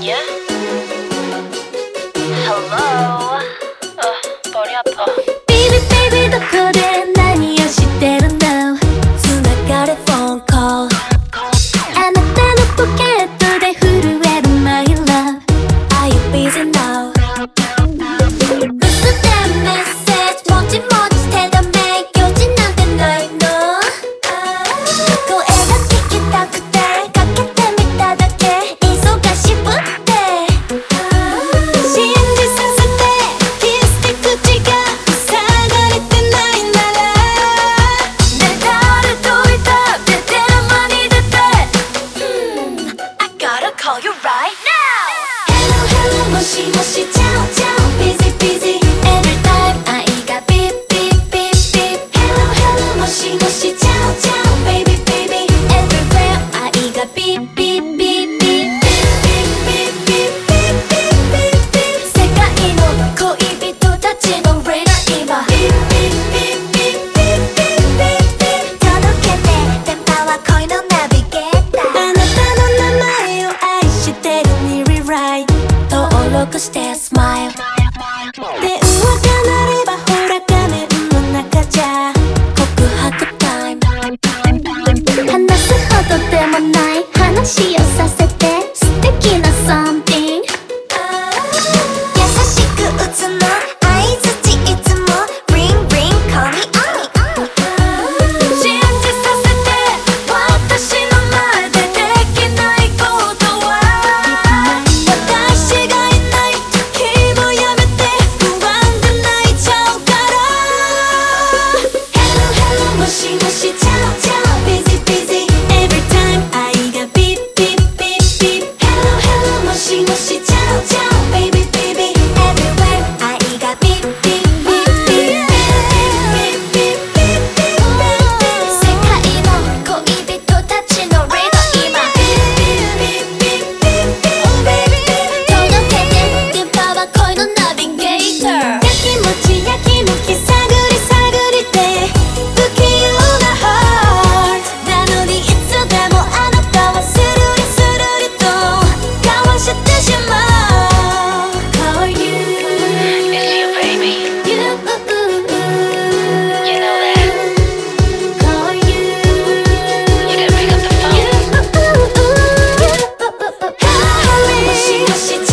Hello? Oh, body up. Oh. call you right now. Hello, Hello, hello, もしもし、ちゃおちゃお。alright 登録して smile で Hello, hello, moshi moshi. wishy, she